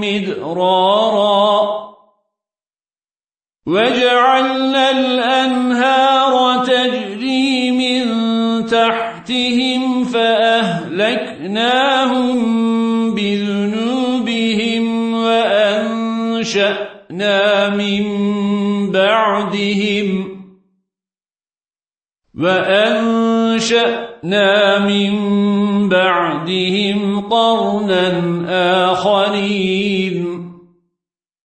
مدرارا. وجعلنا الأنهار تجري من تحتهم فأهلكناهم بذنوبهم وأنشأنا من بعدهم وأنشأنا من بعدهم قرنا آخرين